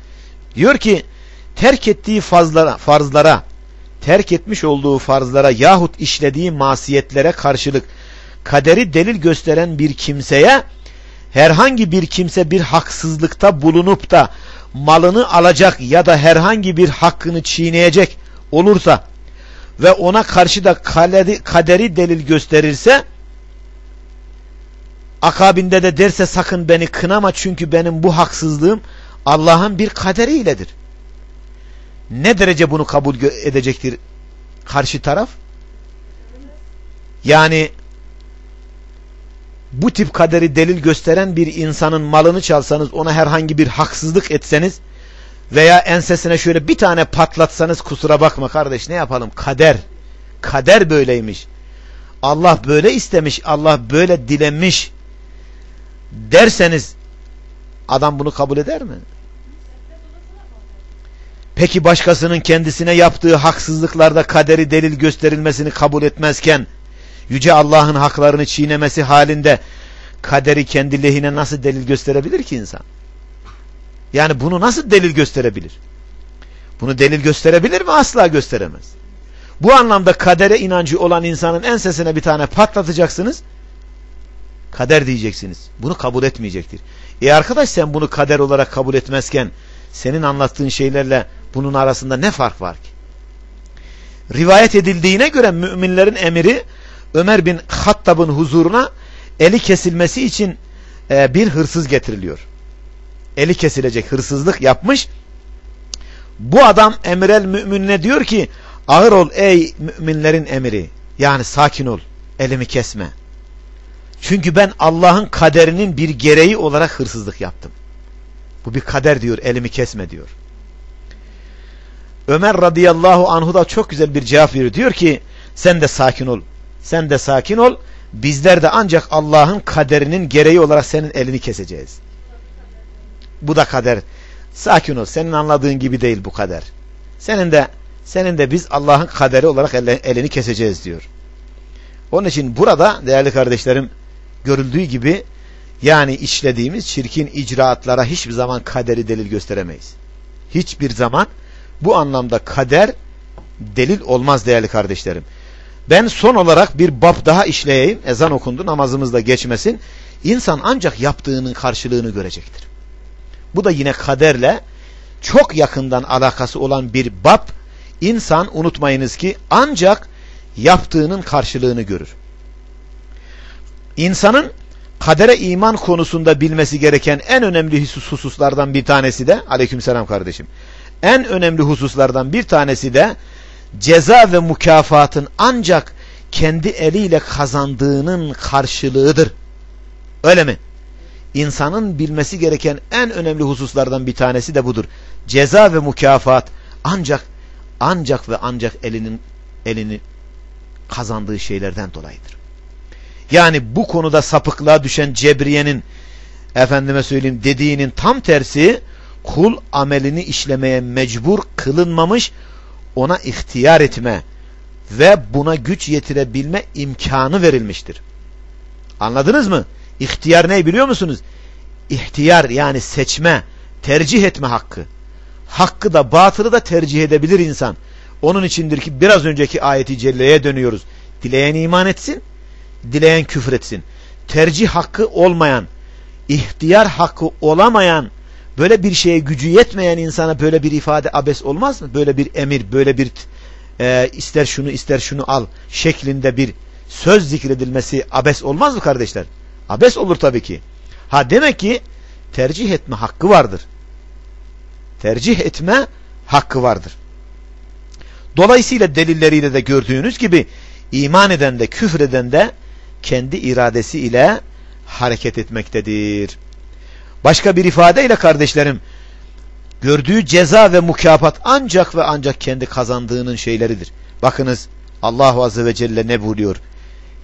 diyor ki terk ettiği fazlara, farzlara, terk etmiş olduğu farzlara yahut işlediği masiyetlere karşılık kaderi delil gösteren bir kimseye herhangi bir kimse bir haksızlıkta bulunup da malını alacak ya da herhangi bir hakkını çiğneyecek olursa ve ona karşı da kaderi, kaderi delil gösterirse akabinde de derse sakın beni kınama çünkü benim bu haksızlığım Allah'ın bir kaderiyledir. Ne derece bunu kabul edecektir karşı taraf? Yani bu tip kaderi delil gösteren bir insanın malını çalsanız ona herhangi bir haksızlık etseniz veya ensesine şöyle bir tane patlatsanız kusura bakma kardeş ne yapalım kader kader böyleymiş Allah böyle istemiş Allah böyle dilemiş derseniz adam bunu kabul eder mi? Peki başkasının kendisine yaptığı haksızlıklarda kaderi delil gösterilmesini kabul etmezken Yüce Allah'ın haklarını çiğnemesi halinde kaderi kendi lehine nasıl delil gösterebilir ki insan? Yani bunu nasıl delil gösterebilir? Bunu delil gösterebilir mi? Asla gösteremez. Bu anlamda kadere inancı olan insanın ensesine bir tane patlatacaksınız. Kader diyeceksiniz. Bunu kabul etmeyecektir. E arkadaş sen bunu kader olarak kabul etmezken senin anlattığın şeylerle bunun arasında ne fark var ki? Rivayet edildiğine göre müminlerin emiri Ömer bin Hattab'ın huzuruna eli kesilmesi için e, bir hırsız getiriliyor. Eli kesilecek hırsızlık yapmış. Bu adam emirel müminine diyor ki ağır ol ey müminlerin emiri. Yani sakin ol. Elimi kesme. Çünkü ben Allah'ın kaderinin bir gereği olarak hırsızlık yaptım. Bu bir kader diyor elimi kesme diyor. Ömer radıyallahu anhu da çok güzel bir cevap veriyor. Diyor ki sen de sakin ol. Sen de sakin ol. Bizler de ancak Allah'ın kaderinin gereği olarak senin elini keseceğiz. Bu da kader. Sakin ol. Senin anladığın gibi değil bu kader. Senin de senin de biz Allah'ın kaderi olarak elini keseceğiz diyor. Onun için burada değerli kardeşlerim görüldüğü gibi yani işlediğimiz çirkin icraatlara hiçbir zaman kaderi delil gösteremeyiz. Hiçbir zaman bu anlamda kader delil olmaz değerli kardeşlerim. Ben son olarak bir bab daha işleyeyim. Ezan okundu namazımız da geçmesin. İnsan ancak yaptığının karşılığını görecektir. Bu da yine kaderle çok yakından alakası olan bir bab. İnsan unutmayınız ki ancak yaptığının karşılığını görür. İnsanın kadere iman konusunda bilmesi gereken en önemli hususlardan bir tanesi de aleykümselam kardeşim. En önemli hususlardan bir tanesi de ceza ve mükafatın ancak kendi eliyle kazandığının karşılığıdır. Öyle mi? İnsanın bilmesi gereken en önemli hususlardan bir tanesi de budur. Ceza ve mükafat ancak ancak ve ancak elinin elini kazandığı şeylerden dolayıdır. Yani bu konuda sapıklığa düşen Cebriye'nin efendime söyleyeyim dediğinin tam tersi kul amelini işlemeye mecbur kılınmamış ona ihtiyar etme ve buna güç yetirebilme imkanı verilmiştir. Anladınız mı? İhtiyar ne biliyor musunuz? İhtiyar yani seçme, tercih etme hakkı. Hakkı da batılı da tercih edebilir insan. Onun içindir ki biraz önceki ayeti celleye dönüyoruz. Dileyen iman etsin, dileyen küfür etsin. Tercih hakkı olmayan, ihtiyar hakkı olamayan Böyle bir şeye gücü yetmeyen insana böyle bir ifade abes olmaz mı? Böyle bir emir, böyle bir e, ister şunu ister şunu al şeklinde bir söz zikredilmesi abes olmaz mı kardeşler? Abes olur tabii ki. Ha demek ki tercih etme hakkı vardır. Tercih etme hakkı vardır. Dolayısıyla delilleriyle de gördüğünüz gibi iman eden de küfreden de kendi iradesi ile hareket etmektedir. Başka bir ifadeyle kardeşlerim gördüğü ceza ve mükafat ancak ve ancak kendi kazandığının şeyleridir. Bakınız Allahu Azze ve Celle ne buyuruyor?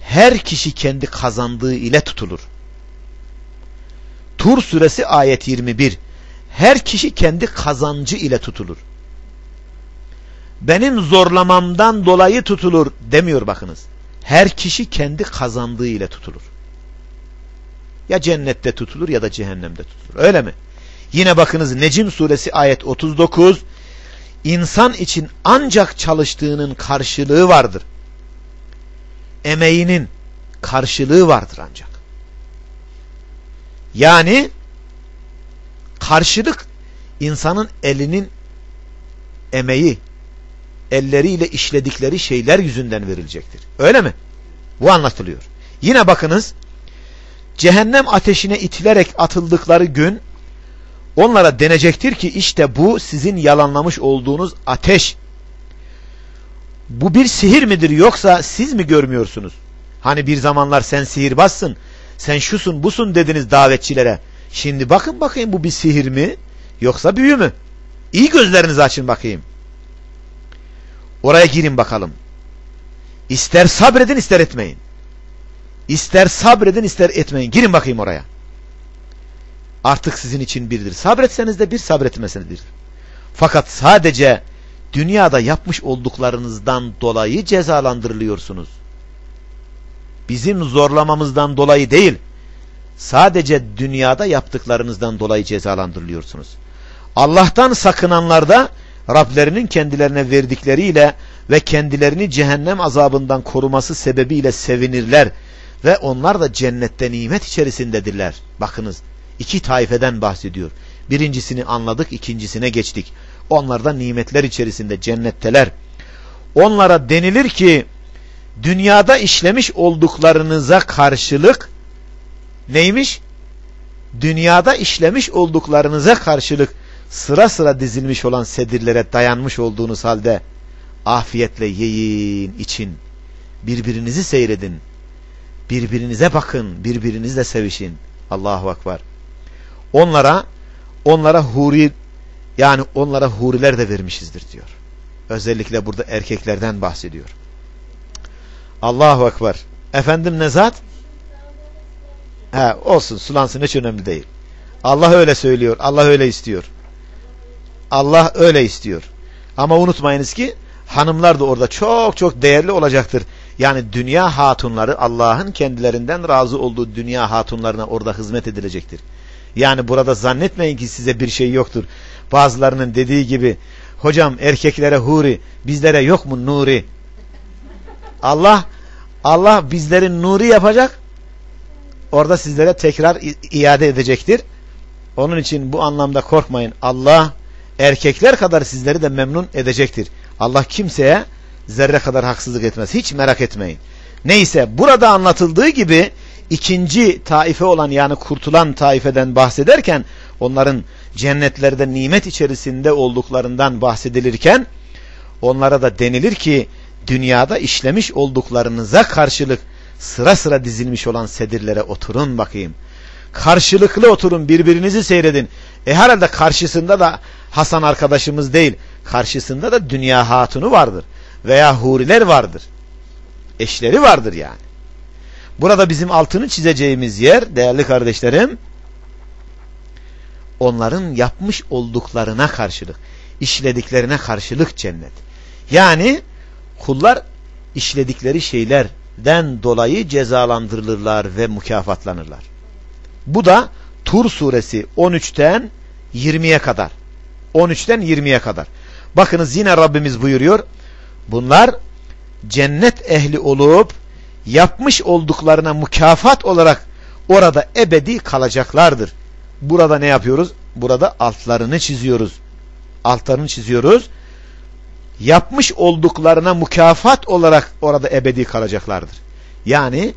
Her kişi kendi kazandığı ile tutulur. Tur suresi ayet 21. Her kişi kendi kazancı ile tutulur. Benim zorlamamdan dolayı tutulur demiyor bakınız. Her kişi kendi kazandığı ile tutulur. Ya cennette tutulur ya da cehennemde tutulur. Öyle mi? Yine bakınız Necim suresi ayet 39 İnsan için ancak çalıştığının karşılığı vardır. Emeğinin karşılığı vardır ancak. Yani karşılık insanın elinin emeği, elleriyle işledikleri şeyler yüzünden verilecektir. Öyle mi? Bu anlatılıyor. Yine bakınız cehennem ateşine itilerek atıldıkları gün onlara denecektir ki işte bu sizin yalanlamış olduğunuz ateş. Bu bir sihir midir yoksa siz mi görmüyorsunuz? Hani bir zamanlar sen sihirbazsın, sen şusun busun dediniz davetçilere. Şimdi bakın bakayım bu bir sihir mi yoksa büyü mü? İyi gözlerinizi açın bakayım. Oraya girin bakalım. İster sabredin ister etmeyin. İster sabredin ister etmeyin. Girin bakayım oraya. Artık sizin için birdir. Sabretseniz de bir sabretmeseniz bir. Fakat sadece dünyada yapmış olduklarınızdan dolayı cezalandırılıyorsunuz. Bizim zorlamamızdan dolayı değil, sadece dünyada yaptıklarınızdan dolayı cezalandırılıyorsunuz. Allah'tan sakınanlar da Rablerinin kendilerine verdikleriyle ve kendilerini cehennem azabından koruması sebebiyle sevinirler ve onlar da cennette nimet içerisindedirler. Bakınız iki taifeden bahsediyor. Birincisini anladık, ikincisine geçtik. Onlar da nimetler içerisinde cennetteler. Onlara denilir ki dünyada işlemiş olduklarınıza karşılık neymiş? Dünyada işlemiş olduklarınıza karşılık sıra sıra dizilmiş olan sedirlere dayanmış olduğunuz halde afiyetle yiyin, için. Birbirinizi seyredin. Birbirinize bakın, birbirinizle sevişin. Allahu Akbar. Onlara onlara huri yani onlara huriler de vermişizdir diyor. Özellikle burada erkeklerden bahsediyor. Allahu Ekber. Efendim ne zat? He, olsun sulansın hiç önemli değil. Allah öyle söylüyor. Allah öyle istiyor. Allah öyle istiyor. Ama unutmayınız ki hanımlar da orada çok çok değerli olacaktır. Yani dünya hatunları Allah'ın kendilerinden razı olduğu dünya hatunlarına orada hizmet edilecektir. Yani burada zannetmeyin ki size bir şey yoktur. Bazılarının dediği gibi hocam erkeklere huri bizlere yok mu nuri? Allah Allah bizlerin nuri yapacak. Orada sizlere tekrar iade edecektir. Onun için bu anlamda korkmayın. Allah erkekler kadar sizleri de memnun edecektir. Allah kimseye zerre kadar haksızlık etmez. Hiç merak etmeyin. Neyse burada anlatıldığı gibi ikinci taife olan yani kurtulan taifeden bahsederken onların cennetlerde nimet içerisinde olduklarından bahsedilirken onlara da denilir ki dünyada işlemiş olduklarınıza karşılık sıra sıra dizilmiş olan sedirlere oturun bakayım. Karşılıklı oturun birbirinizi seyredin. E herhalde karşısında da Hasan arkadaşımız değil. Karşısında da dünya hatunu vardır. Veya huriler vardır. Eşleri vardır yani. Burada bizim altını çizeceğimiz yer değerli kardeşlerim onların yapmış olduklarına karşılık, işlediklerine karşılık cennet. Yani kullar işledikleri şeylerden dolayı cezalandırılırlar ve mükafatlanırlar. Bu da Tur suresi 13'ten 20'ye kadar. 13'ten 20'ye kadar. Bakınız yine Rabbimiz buyuruyor. Bunlar cennet ehli olup yapmış olduklarına mükafat olarak orada ebedi kalacaklardır. Burada ne yapıyoruz? Burada altlarını çiziyoruz. Altlarını çiziyoruz. Yapmış olduklarına mükafat olarak orada ebedi kalacaklardır. Yani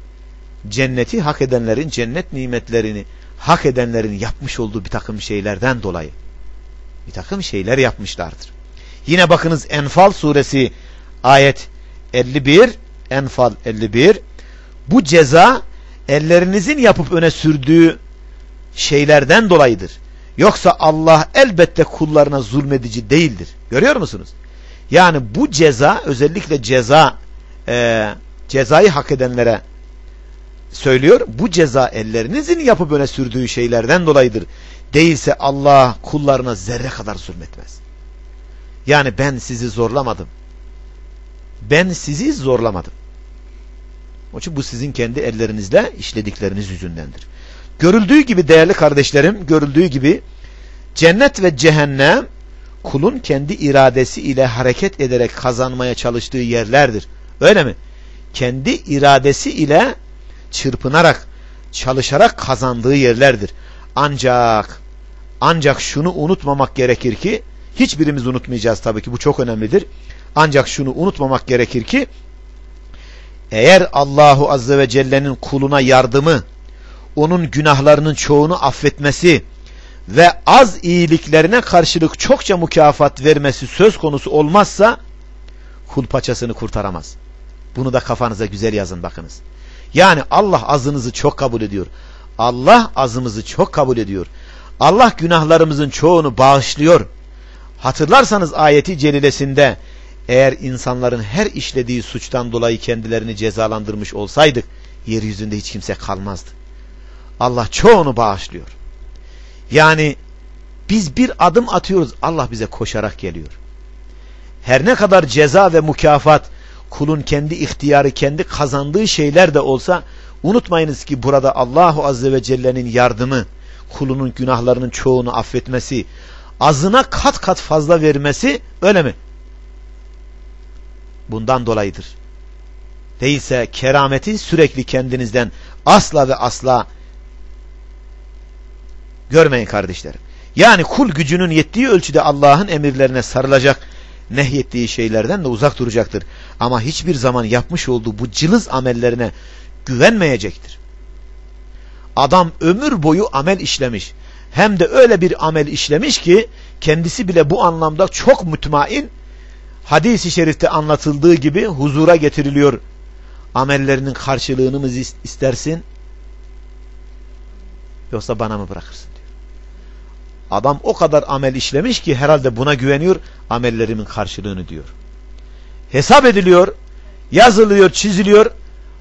cenneti hak edenlerin, cennet nimetlerini hak edenlerin yapmış olduğu bir takım şeylerden dolayı bir takım şeyler yapmışlardır. Yine bakınız Enfal suresi Ayet 51 Enfal 51 Bu ceza ellerinizin yapıp öne sürdüğü şeylerden dolayıdır. Yoksa Allah elbette kullarına zulmedici değildir. Görüyor musunuz? Yani bu ceza özellikle ceza e, cezayı hak edenlere söylüyor. Bu ceza ellerinizin yapıp öne sürdüğü şeylerden dolayıdır. Değilse Allah kullarına zerre kadar zulmetmez. Yani ben sizi zorlamadım. Ben sizi zorlamadım. Onun için bu sizin kendi ellerinizle işledikleriniz yüzündendir. Görüldüğü gibi değerli kardeşlerim, görüldüğü gibi cennet ve cehennem kulun kendi iradesi ile hareket ederek kazanmaya çalıştığı yerlerdir. Öyle mi? Kendi iradesi ile çırpınarak, çalışarak kazandığı yerlerdir. Ancak ancak şunu unutmamak gerekir ki hiçbirimiz unutmayacağız tabii ki bu çok önemlidir. Ancak şunu unutmamak gerekir ki eğer Allahu Azze ve Celle'nin kuluna yardımı, onun günahlarının çoğunu affetmesi ve az iyiliklerine karşılık çokça mükafat vermesi söz konusu olmazsa kul paçasını kurtaramaz. Bunu da kafanıza güzel yazın bakınız. Yani Allah azınızı çok kabul ediyor. Allah azımızı çok kabul ediyor. Allah günahlarımızın çoğunu bağışlıyor. Hatırlarsanız ayeti celilesinde eğer insanların her işlediği suçtan dolayı kendilerini cezalandırmış olsaydık yeryüzünde hiç kimse kalmazdı. Allah çoğunu bağışlıyor. Yani biz bir adım atıyoruz Allah bize koşarak geliyor. Her ne kadar ceza ve mükafat kulun kendi ihtiyarı, kendi kazandığı şeyler de olsa unutmayınız ki burada Allahu Azze ve Celle'nin yardımı, kulunun günahlarının çoğunu affetmesi, azına kat kat fazla vermesi öyle mi? Bundan dolayıdır. Değilse kerameti sürekli kendinizden asla ve asla görmeyin kardeşlerim. Yani kul gücünün yettiği ölçüde Allah'ın emirlerine sarılacak, nehyettiği şeylerden de uzak duracaktır. Ama hiçbir zaman yapmış olduğu bu cılız amellerine güvenmeyecektir. Adam ömür boyu amel işlemiş. Hem de öyle bir amel işlemiş ki kendisi bile bu anlamda çok mütmain hadis-i şerifte anlatıldığı gibi huzura getiriliyor. Amellerinin karşılığını mı istersin yoksa bana mı bırakırsın. Adam o kadar amel işlemiş ki herhalde buna güveniyor amellerimin karşılığını diyor. Hesap ediliyor, yazılıyor, çiziliyor.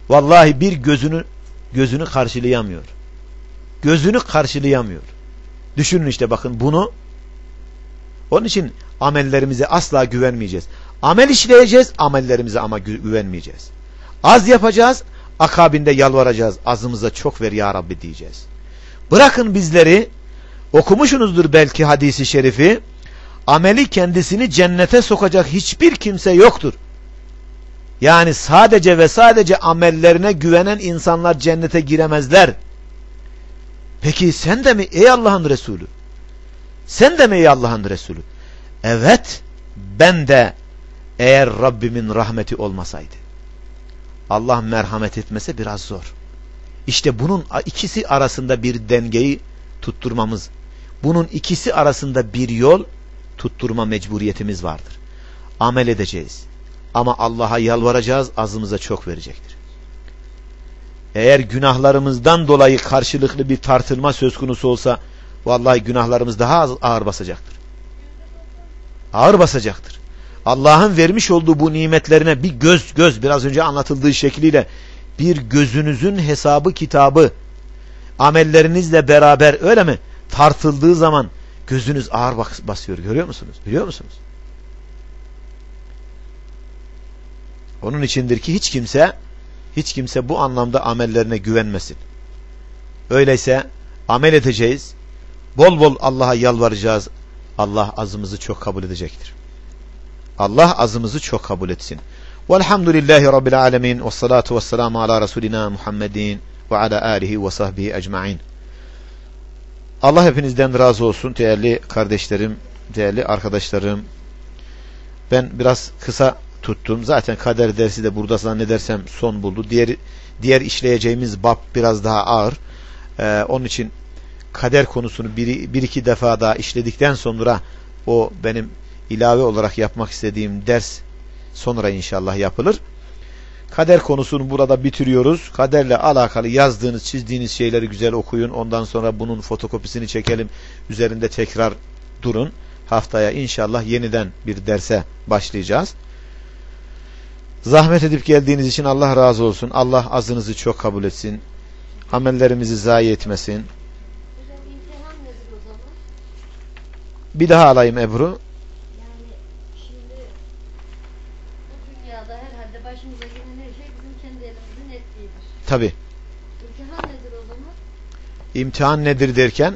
Vallahi bir gözünü gözünü karşılayamıyor. Gözünü karşılayamıyor. Düşünün işte bakın bunu. Onun için amellerimize asla güvenmeyeceğiz. Amel işleyeceğiz, amellerimize ama gü güvenmeyeceğiz. Az yapacağız, akabinde yalvaracağız. Azımıza çok ver ya Rabbi diyeceğiz. Bırakın bizleri, okumuşsunuzdur belki hadisi şerifi, ameli kendisini cennete sokacak hiçbir kimse yoktur. Yani sadece ve sadece amellerine güvenen insanlar cennete giremezler. Peki sen de mi ey Allah'ın Resulü? Sen de mi ey Allah'ın Resulü? Evet ben de eğer Rabbimin rahmeti olmasaydı. Allah merhamet etmese biraz zor. İşte bunun ikisi arasında bir dengeyi tutturmamız, bunun ikisi arasında bir yol tutturma mecburiyetimiz vardır. Amel edeceğiz. Ama Allah'a yalvaracağız, azımıza çok verecektir. Eğer günahlarımızdan dolayı karşılıklı bir tartılma söz konusu olsa, vallahi günahlarımız daha ağır basacaktır. Ağır basacaktır. Allah'ın vermiş olduğu bu nimetlerine bir göz göz biraz önce anlatıldığı şekliyle bir gözünüzün hesabı kitabı amellerinizle beraber öyle mi tartıldığı zaman gözünüz ağır basıyor görüyor musunuz? Biliyor musunuz? Onun içindir ki hiç kimse hiç kimse bu anlamda amellerine güvenmesin. Öyleyse amel edeceğiz. Bol bol Allah'a yalvaracağız. Allah azımızı çok kabul edecektir. Allah azımızı çok kabul etsin. Velhamdülillahi Rabbil alemin ve salatu ve selamu ala Resulina Muhammedin ve ala alihi ve sahbihi ecma'in. Allah hepinizden razı olsun değerli kardeşlerim, değerli arkadaşlarım. Ben biraz kısa tuttum. Zaten kader dersi de burada zannedersem son buldu. Diğer diğer işleyeceğimiz bab biraz daha ağır. Ee, onun için kader konusunu bir, bir iki defa daha işledikten sonra o benim ilave olarak yapmak istediğim ders sonra inşallah yapılır. Kader konusunu burada bitiriyoruz. Kaderle alakalı yazdığınız, çizdiğiniz şeyleri güzel okuyun. Ondan sonra bunun fotokopisini çekelim. Üzerinde tekrar durun. Haftaya inşallah yeniden bir derse başlayacağız. Zahmet edip geldiğiniz için Allah razı olsun. Allah azınızı çok kabul etsin. Amellerimizi zayi etmesin. Bir daha alayım Ebru. Yani şimdi bu dünyada herhalde başımıza gelen her şey bizim kendi elimizin ettiğidir. Tabi. İmtihan nedir o zaman? İmtihan nedir derken